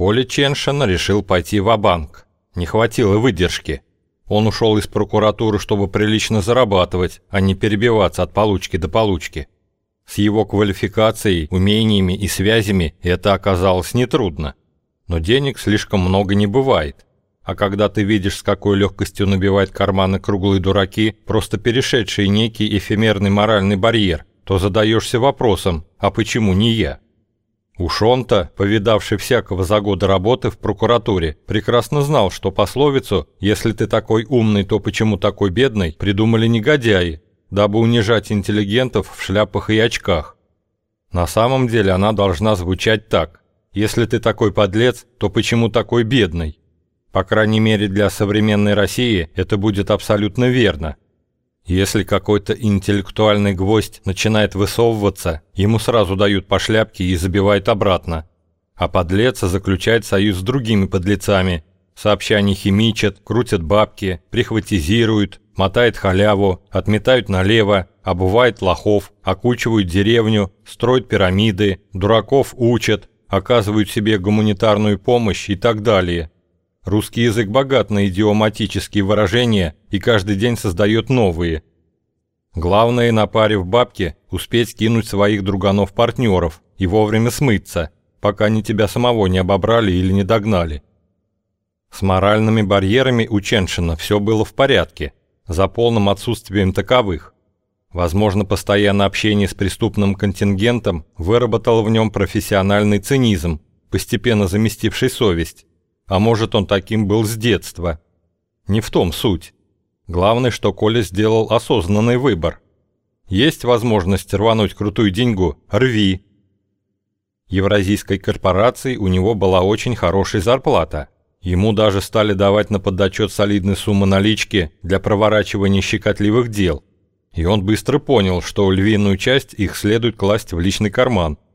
Коля Ченшин решил пойти в банк Не хватило выдержки. Он ушел из прокуратуры, чтобы прилично зарабатывать, а не перебиваться от получки до получки. С его квалификацией, умениями и связями это оказалось нетрудно. Но денег слишком много не бывает. А когда ты видишь, с какой легкостью набивают карманы круглые дураки, просто перешедшие некий эфемерный моральный барьер, то задаешься вопросом, а почему не я? Уж он-то, повидавший всякого за годы работы в прокуратуре, прекрасно знал, что пословицу «если ты такой умный, то почему такой бедный» придумали негодяи, дабы унижать интеллигентов в шляпах и очках. На самом деле она должна звучать так «если ты такой подлец, то почему такой бедный?» По крайней мере для современной России это будет абсолютно верно – если какой-то интеллектуальный гвоздь начинает высовываться, ему сразу дают по шляпке и забивают обратно. А подлец заключает союз с другими подлецами. Сообща не химичат, крутят бабки, прихватизируют, мотает халяву, отметают налево, обувает лохов, окучивают деревню, строят пирамиды, дураков учат, оказывают себе гуманитарную помощь и так далее. Русский язык богат на идиоматические выражения и каждый день создает новые. Главное на паре в бабке успеть кинуть своих друганов-партнеров и вовремя смыться, пока они тебя самого не обобрали или не догнали. С моральными барьерами у Ченшина все было в порядке, за полным отсутствием таковых. Возможно, постоянное общение с преступным контингентом выработало в нем профессиональный цинизм, постепенно заместивший совесть. А может, он таким был с детства. Не в том суть. Главное, что Коля сделал осознанный выбор. Есть возможность рвануть крутую деньгу – рви. Евразийской корпорации у него была очень хорошая зарплата. Ему даже стали давать на подотчет солидные суммы налички для проворачивания щекотливых дел. И он быстро понял, что львиную часть их следует класть в личный карман –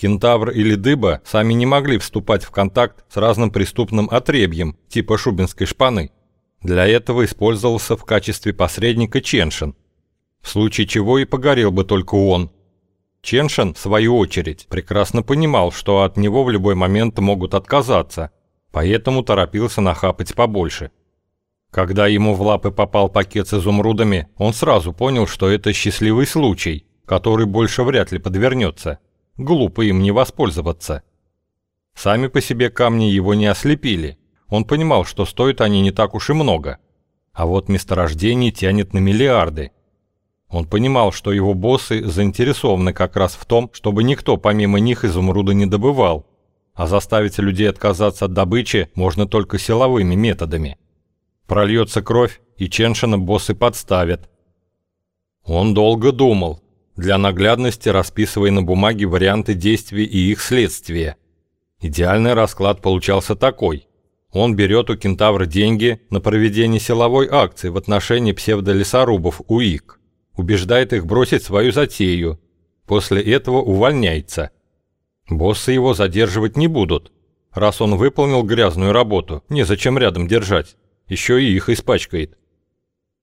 Кентавр или Дыба сами не могли вступать в контакт с разным преступным отребьем, типа шубинской шпаны. Для этого использовался в качестве посредника Ченшин, в случае чего и погорел бы только он. Ченшин, в свою очередь, прекрасно понимал, что от него в любой момент могут отказаться, поэтому торопился нахапать побольше. Когда ему в лапы попал пакет с изумрудами, он сразу понял, что это счастливый случай, который больше вряд ли подвернется. Глупо им не воспользоваться. Сами по себе камни его не ослепили. Он понимал, что стоят они не так уж и много. А вот месторождение тянет на миллиарды. Он понимал, что его боссы заинтересованы как раз в том, чтобы никто помимо них изумруда не добывал. А заставить людей отказаться от добычи можно только силовыми методами. Прольется кровь, и Ченшина боссы подставят. Он долго думал, для наглядности расписывая на бумаге варианты действий и их следствия. Идеальный расклад получался такой. Он берет у кентавра деньги на проведение силовой акции в отношении псевдолесорубов УИК, убеждает их бросить свою затею, после этого увольняется. Боссы его задерживать не будут. Раз он выполнил грязную работу, незачем рядом держать, еще и их испачкает.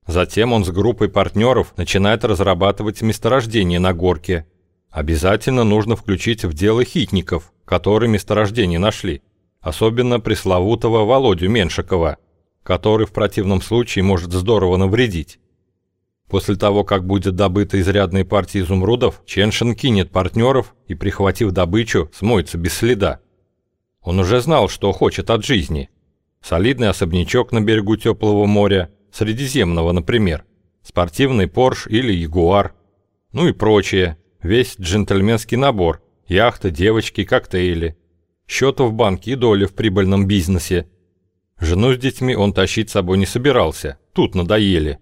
Затем он с группой партнеров начинает разрабатывать месторождение на горке. Обязательно нужно включить в дело хитников, которые месторождение нашли. Особенно пресловутого Володю Меншикова, который в противном случае может здорово навредить. После того, как будет добыта изрядная партия изумрудов, Ченшин кинет партнеров и, прихватив добычу, смоется без следа. Он уже знал, что хочет от жизни. Солидный особнячок на берегу теплого моря – Средиземного, например, спортивный Порш или Ягуар, ну и прочее, весь джентльменский набор, яхта, девочки, коктейли, счет в банке и доли в прибыльном бизнесе. Жену с детьми он тащить с собой не собирался, тут надоели.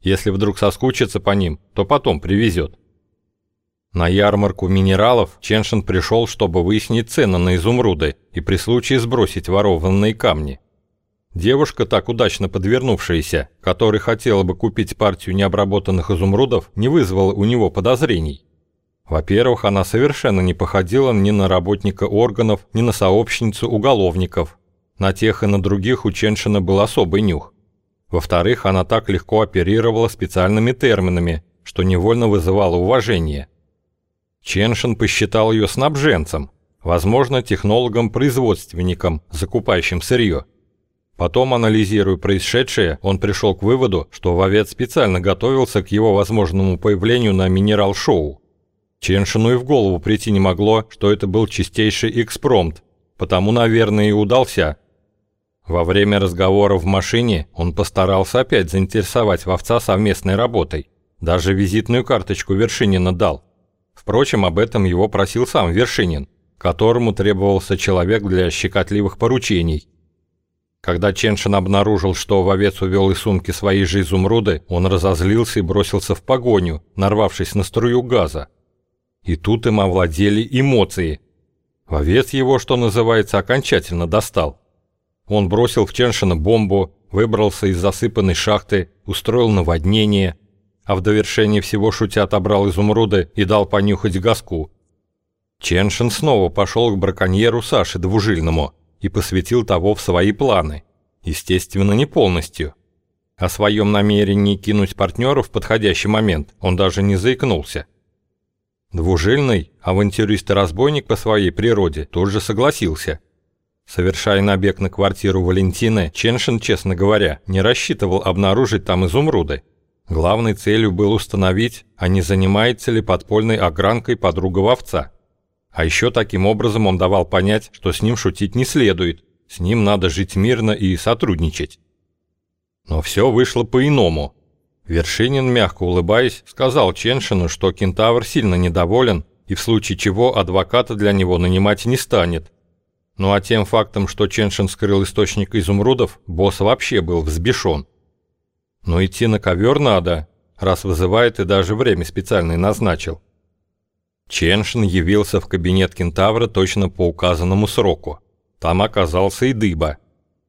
Если вдруг соскучится по ним, то потом привезет. На ярмарку минералов Ченшин пришел, чтобы выяснить цены на изумруды и при случае сбросить ворованные камни. Девушка, так удачно подвернувшаяся, которая хотела бы купить партию необработанных изумрудов, не вызвала у него подозрений. Во-первых, она совершенно не походила ни на работника органов, ни на сообщницу уголовников. На тех и на других у Ченшина был особый нюх. Во-вторых, она так легко оперировала специальными терминами, что невольно вызывало уважение. Ченшин посчитал ее снабженцем, возможно, технологом-производственником, закупающим сырье. Потом, анализируя происшедшее, он пришел к выводу, что вовец специально готовился к его возможному появлению на минерал-шоу. Ченшину и в голову прийти не могло, что это был чистейший экспромт, потому, наверное, и удался. Во время разговора в машине он постарался опять заинтересовать вовца совместной работой. Даже визитную карточку Вершинина дал. Впрочем, об этом его просил сам Вершинин, которому требовался человек для щекотливых поручений. Когда Ченшин обнаружил, что вовец увел из сумки свои же изумруды, он разозлился и бросился в погоню, нарвавшись на струю газа. И тут им овладели эмоции. Вовец его, что называется, окончательно достал. Он бросил в Ченшина бомбу, выбрался из засыпанной шахты, устроил наводнение, а в довершении всего шутя отобрал изумруды и дал понюхать газку. Ченшин снова пошел к браконьеру Саше Двужильному – и посвятил того в свои планы. Естественно, не полностью. О своем намерении кинуть партнера в подходящий момент он даже не заикнулся. Двужильный, авантюрист и разбойник по своей природе, тут же согласился. Совершая набег на квартиру Валентины, Ченшин, честно говоря, не рассчитывал обнаружить там изумруды. Главной целью было установить, а не занимается ли подпольной огранкой подруга вовца. А еще таким образом он давал понять, что с ним шутить не следует, с ним надо жить мирно и сотрудничать. Но все вышло по-иному. Вершинин, мягко улыбаясь, сказал Ченшину, что кентавр сильно недоволен и в случае чего адвоката для него нанимать не станет. Ну а тем фактом, что Ченшин скрыл источник изумрудов, босс вообще был взбешен. Но идти на ковер надо, раз вызывает и даже время специальное назначил. Ченшин явился в кабинет кентавра точно по указанному сроку. Там оказался и дыба.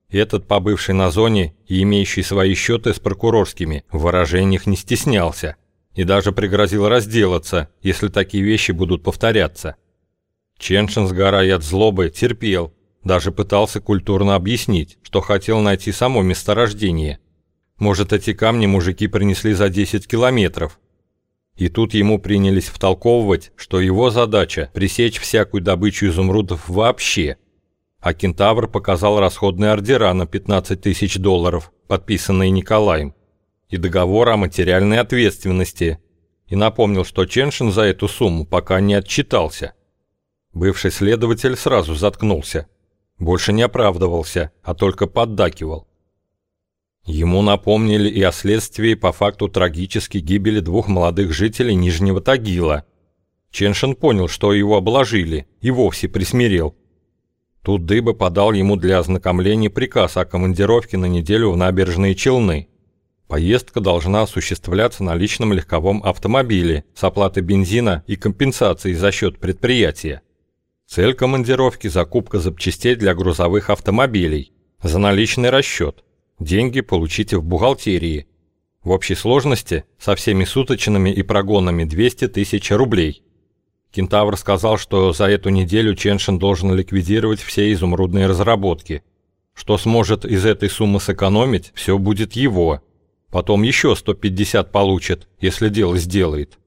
Этот, побывший на зоне и имеющий свои счеты с прокурорскими, в выражениях не стеснялся и даже пригрозил разделаться, если такие вещи будут повторяться. Ченшин, сгорая от злобы, терпел, даже пытался культурно объяснить, что хотел найти само месторождение. Может, эти камни мужики принесли за 10 километров, и тут ему принялись втолковывать, что его задача – пресечь всякую добычу изумрудов вообще. А кентавр показал расходные ордера на 15 тысяч долларов, подписанные Николаем, и договор о материальной ответственности. И напомнил, что Ченшин за эту сумму пока не отчитался. Бывший следователь сразу заткнулся. Больше не оправдывался, а только поддакивал. Ему напомнили и о следствии по факту трагической гибели двух молодых жителей Нижнего Тагила. Ченшин понял, что его обложили, и вовсе присмирел. Тут Дыба подал ему для ознакомления приказ о командировке на неделю в набережные Челны. Поездка должна осуществляться на личном легковом автомобиле с оплатой бензина и компенсацией за счет предприятия. Цель командировки – закупка запчастей для грузовых автомобилей за наличный расчет – Деньги получите в бухгалтерии. В общей сложности со всеми суточными и прогонами 200 тысяч рублей. Кентавр сказал, что за эту неделю Ченшин должен ликвидировать все изумрудные разработки. Что сможет из этой суммы сэкономить, все будет его. Потом еще 150 получит, если дело сделает.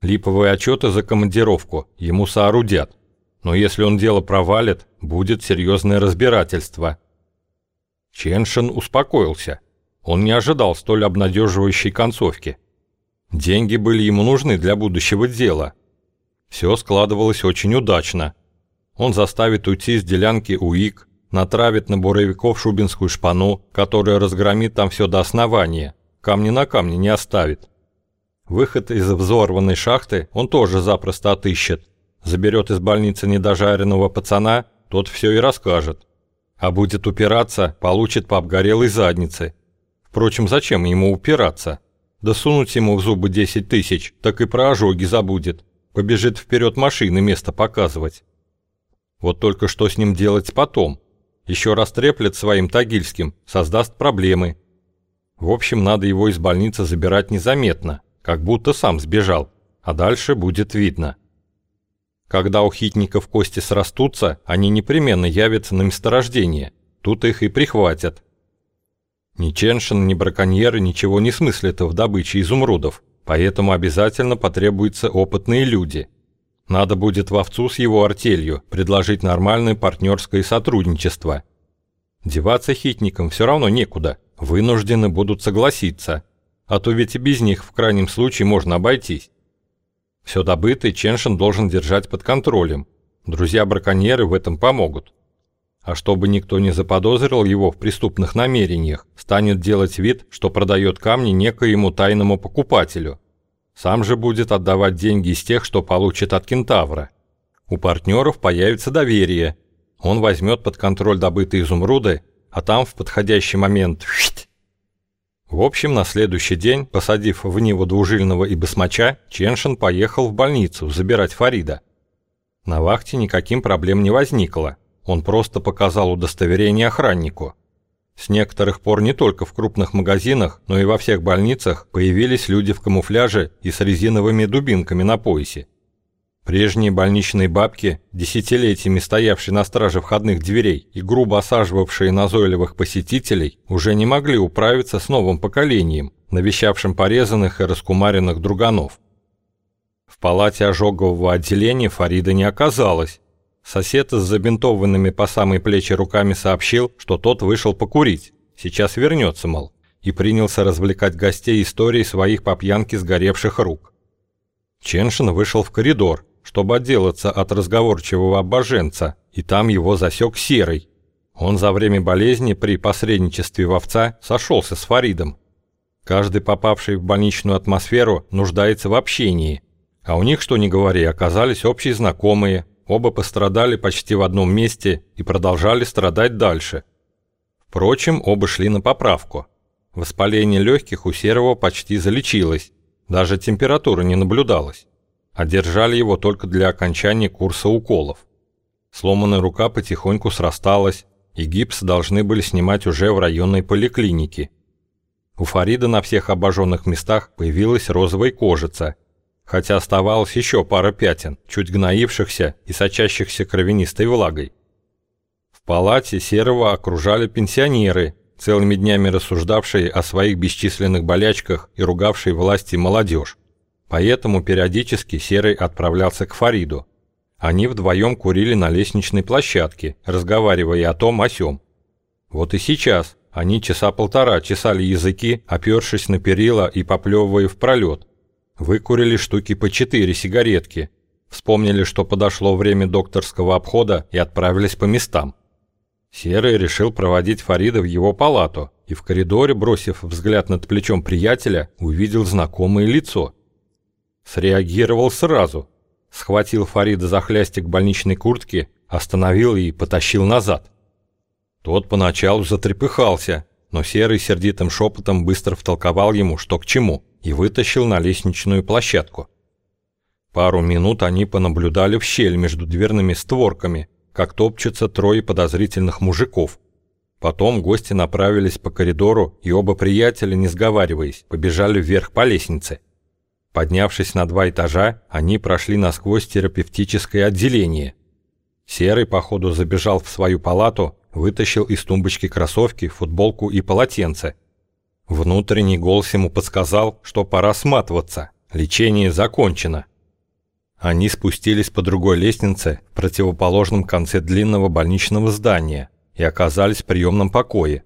Липовые отчеты за командировку ему соорудят. Но если он дело провалит, будет серьезное разбирательство. Ченшин успокоился. Он не ожидал столь обнадеживающей концовки. Деньги были ему нужны для будущего дела. Все складывалось очень удачно. Он заставит уйти с делянки УИК, натравит на буровиков шубинскую шпану, которая разгромит там все до основания, камни на камне не оставит. Выход из взорванной шахты он тоже запросто отыщет. Заберет из больницы недожаренного пацана, тот все и расскажет. А будет упираться, получит по обгорелой заднице. Впрочем, зачем ему упираться? Да сунуть ему в зубы 10 тысяч, так и про ожоги забудет. Побежит вперед машины место показывать. Вот только что с ним делать потом? Еще раз треплет своим тагильским, создаст проблемы. В общем, надо его из больницы забирать незаметно, как будто сам сбежал, а дальше будет видно. Когда у хитников кости срастутся, они непременно явятся на месторождение. Тут их и прихватят. Ни Ченшин, ни браконьеры ничего не смыслят в добыче изумрудов, поэтому обязательно потребуются опытные люди. Надо будет вовцу с его артелью предложить нормальное партнерское сотрудничество. Деваться хитникам все равно некуда, вынуждены будут согласиться, а то ведь и без них в крайнем случае можно обойтись. Все добытое Ченшин должен держать под контролем. Друзья-браконьеры в этом помогут. А чтобы никто не заподозрил его в преступных намерениях, станет делать вид, что продает камни некоему тайному покупателю. Сам же будет отдавать деньги из тех, что получит от кентавра. У партнеров появится доверие. Он возьмет под контроль добытые изумруды, а там в подходящий момент... В общем, на следующий день, посадив в Ниву двужильного и басмача, Ченшин поехал в больницу забирать Фарида. На вахте никаким проблем не возникло. Он просто показал удостоверение охраннику. С некоторых пор не только в крупных магазинах, но и во всех больницах появились люди в камуфляже и с резиновыми дубинками на поясе. Прежние больничные бабки, десятилетиями стоявшие на страже входных дверей и грубо осаживавшие назойливых посетителей, уже не могли управиться с новым поколением, навещавшим порезанных и раскумаренных друганов. В палате ожогового отделения Фарида не оказалось, Сосед с забинтованными по самой плечи руками сообщил, что тот вышел покурить, сейчас вернется, мол, и принялся развлекать гостей историей своих по пьянке сгоревших рук. Ченшин вышел в коридор, чтобы отделаться от разговорчивого обоженца, и там его засек Серый. Он за время болезни при посредничестве вовца сошелся с Фаридом. Каждый, попавший в больничную атмосферу, нуждается в общении, а у них, что ни говори, оказались общие знакомые – Оба пострадали почти в одном месте и продолжали страдать дальше. Впрочем, оба шли на поправку. Воспаление легких у Серого почти залечилось, даже температура не наблюдалась. Одержали его только для окончания курса уколов. Сломанная рука потихоньку срасталась, и гипс должны были снимать уже в районной поликлинике. У Фарида на всех обожженных местах появилась розовая кожица – хотя оставалось еще пара пятен, чуть гноившихся и сочащихся кровянистой влагой. В палате Серого окружали пенсионеры, целыми днями рассуждавшие о своих бесчисленных болячках и ругавшие власти молодежь. Поэтому периодически Серый отправлялся к Фариду. Они вдвоем курили на лестничной площадке, разговаривая о том о сём. Вот и сейчас они часа полтора чесали языки, опершись на перила и поплевывая в пролет, Выкурили штуки по четыре сигаретки. Вспомнили, что подошло время докторского обхода и отправились по местам. Серый решил проводить Фарида в его палату и в коридоре, бросив взгляд над плечом приятеля, увидел знакомое лицо. Среагировал сразу. Схватил Фарида за хлястик больничной куртки, остановил и потащил назад. Тот поначалу затрепыхался, но Серый сердитым шепотом быстро втолковал ему, что к чему – и вытащил на лестничную площадку. Пару минут они понаблюдали в щель между дверными створками, как топчутся трое подозрительных мужиков. Потом гости направились по коридору, и оба приятеля, не сговариваясь, побежали вверх по лестнице. Поднявшись на два этажа, они прошли насквозь терапевтическое отделение. Серый, походу, забежал в свою палату, вытащил из тумбочки кроссовки, футболку и полотенце – Внутренний голос ему подсказал, что пора сматываться, лечение закончено. Они спустились по другой лестнице в противоположном конце длинного больничного здания и оказались в приемном покое.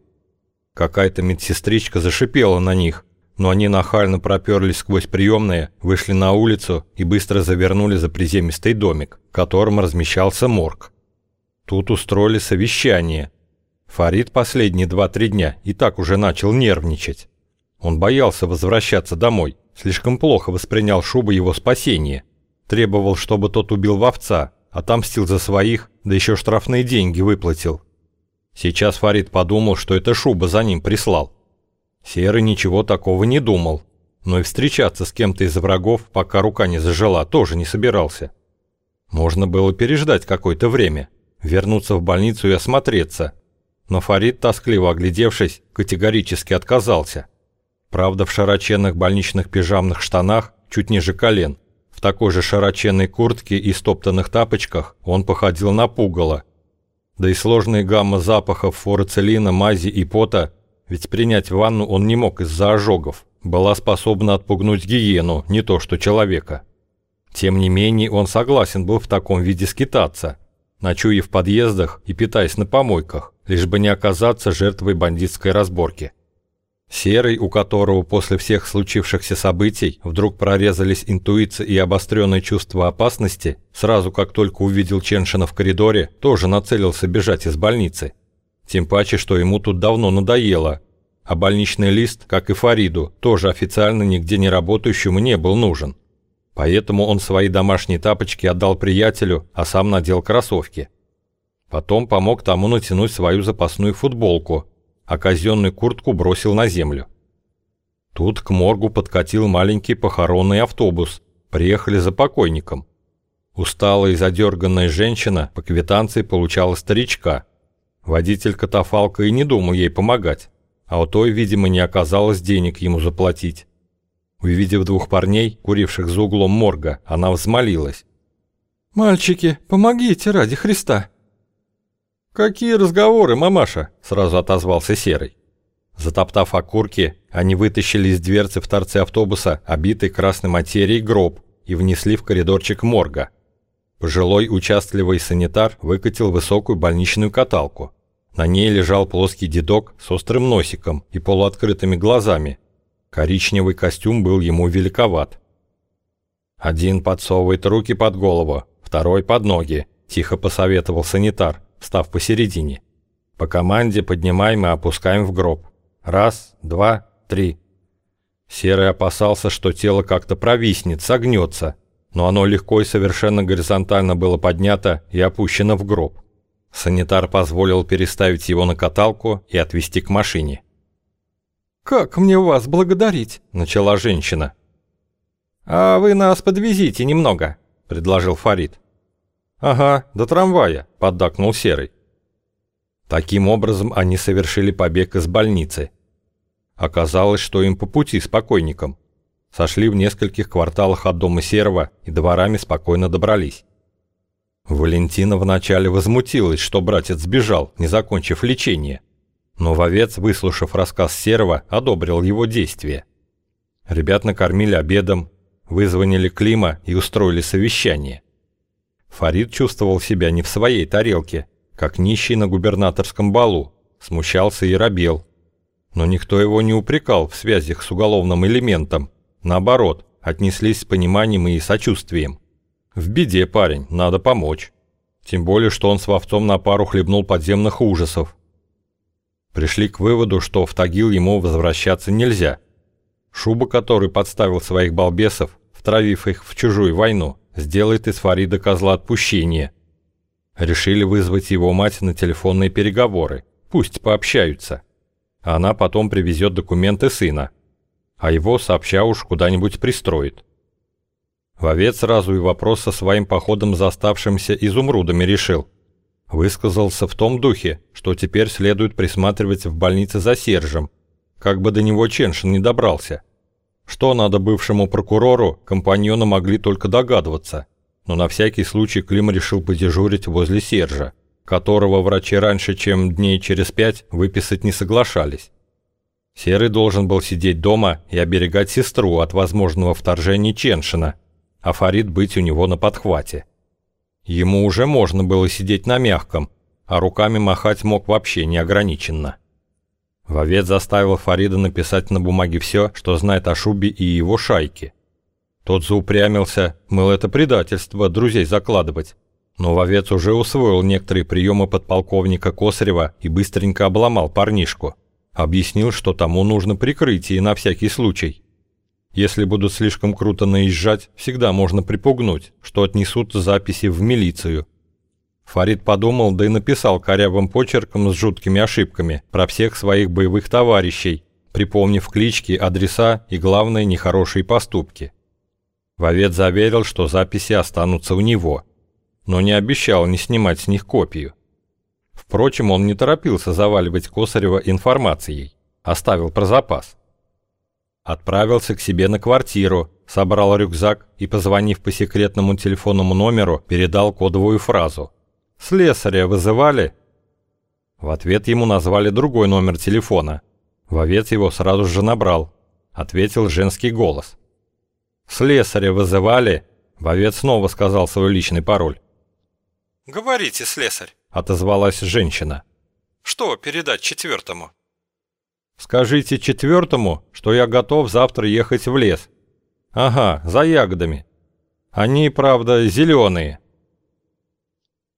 Какая-то медсестричка зашипела на них, но они нахально проперлись сквозь приемные, вышли на улицу и быстро завернули за приземистый домик, в котором размещался морг. Тут устроили совещание – Фарид последние два-три дня и так уже начал нервничать. Он боялся возвращаться домой, слишком плохо воспринял шубу его спасения. Требовал, чтобы тот убил вовца, отомстил за своих, да еще штрафные деньги выплатил. Сейчас Фарид подумал, что это шуба за ним прислал. Серый ничего такого не думал, но и встречаться с кем-то из врагов, пока рука не зажила, тоже не собирался. Можно было переждать какое-то время, вернуться в больницу и осмотреться – но Фарид, тоскливо оглядевшись, категорически отказался. Правда, в широченных больничных пижамных штанах, чуть ниже колен, в такой же широченной куртке и стоптанных тапочках он походил на пугало. Да и сложные гамма запахов фурацелина, мази и пота, ведь принять ванну он не мог из-за ожогов, была способна отпугнуть гиену, не то что человека. Тем не менее, он согласен был в таком виде скитаться, ночуя в подъездах и питаясь на помойках, лишь бы не оказаться жертвой бандитской разборки. Серый, у которого после всех случившихся событий вдруг прорезались интуиция и обостренное чувство опасности, сразу как только увидел Ченшина в коридоре, тоже нацелился бежать из больницы. Тем паче, что ему тут давно надоело, а больничный лист, как и Фариду, тоже официально нигде не работающему не был нужен. Поэтому он свои домашние тапочки отдал приятелю, а сам надел кроссовки. Потом помог тому натянуть свою запасную футболку, а казенную куртку бросил на землю. Тут к моргу подкатил маленький похоронный автобус. Приехали за покойником. Усталая и задерганная женщина по квитанции получала старичка. Водитель катафалка и не думал ей помогать, а у той, видимо, не оказалось денег ему заплатить. Увидев двух парней, куривших за углом морга, она взмолилась. «Мальчики, помогите ради Христа!» «Какие разговоры, мамаша?» – сразу отозвался Серый. Затоптав окурки, они вытащили из дверцы в торце автобуса обитый красной материей гроб и внесли в коридорчик морга. Пожилой участливый санитар выкатил высокую больничную каталку. На ней лежал плоский дедок с острым носиком и полуоткрытыми глазами. Коричневый костюм был ему великоват. «Один подсовывает руки под голову, второй под ноги», – тихо посоветовал санитар став посередине. По команде поднимаем и опускаем в гроб. Раз, два, три. Серый опасался, что тело как-то провиснет, согнется, но оно легко и совершенно горизонтально было поднято и опущено в гроб. Санитар позволил переставить его на каталку и отвезти к машине. «Как мне вас благодарить?» – начала женщина. «А вы нас подвезите немного», – предложил Фарид. «Ага, до трамвая», – поддакнул Серый. Таким образом они совершили побег из больницы. Оказалось, что им по пути с покойником. Сошли в нескольких кварталах от дома Серого и дворами спокойно добрались. Валентина вначале возмутилась, что братец сбежал, не закончив лечение. Но вовец, выслушав рассказ Серого, одобрил его действия. Ребят накормили обедом, вызвонили Клима и устроили совещание. Фарид чувствовал себя не в своей тарелке, как нищий на губернаторском балу, смущался и робел. Но никто его не упрекал в связях с уголовным элементом. Наоборот, отнеслись с пониманием и сочувствием. В беде парень, надо помочь. Тем более, что он с вовцом на пару хлебнул подземных ужасов. Пришли к выводу, что в Тагил ему возвращаться нельзя. Шуба, который подставил своих балбесов, втравив их в чужую войну, сделает из Фарида козла отпущения. Решили вызвать его мать на телефонные переговоры, пусть пообщаются. Она потом привезет документы сына, а его сообща уж куда-нибудь пристроит. Вовец сразу и вопрос со своим походом за оставшимся изумрудами решил. Высказался в том духе, что теперь следует присматривать в больнице за Сержем, как бы до него Ченшин не добрался. Что надо бывшему прокурору, компаньоны могли только догадываться, но на всякий случай Клим решил подежурить возле Сержа, которого врачи раньше, чем дней через пять, выписать не соглашались. Серый должен был сидеть дома и оберегать сестру от возможного вторжения Ченшина, а Фарид быть у него на подхвате. Ему уже можно было сидеть на мягком, а руками махать мог вообще неограниченно. Вовец заставил Фарида написать на бумаге все, что знает о Шубе и его шайке. Тот заупрямился, мол, это предательство, друзей закладывать. Но Вовец уже усвоил некоторые приемы подполковника Косарева и быстренько обломал парнишку. Объяснил, что тому нужно прикрытие на всякий случай. Если будут слишком круто наезжать, всегда можно припугнуть, что отнесут записи в милицию. Фарид подумал, да и написал корявым почерком с жуткими ошибками про всех своих боевых товарищей, припомнив клички, адреса и, главное, нехорошие поступки. Вовец заверил, что записи останутся у него, но не обещал не снимать с них копию. Впрочем, он не торопился заваливать Косарева информацией, оставил про запас. Отправился к себе на квартиру, собрал рюкзак и, позвонив по секретному телефонному номеру, передал кодовую фразу – Слесаря вызывали?» В ответ ему назвали другой номер телефона. Вовец его сразу же набрал. Ответил женский голос. «Слесаря вызывали? Вовец снова сказал свой личный пароль. «Говорите, слесарь, Отозвалась женщина. что передать четвертому?» Скажите четвертому, что я готов завтра ехать в лес. Ага, за ягодами. Они, правда, зеленые.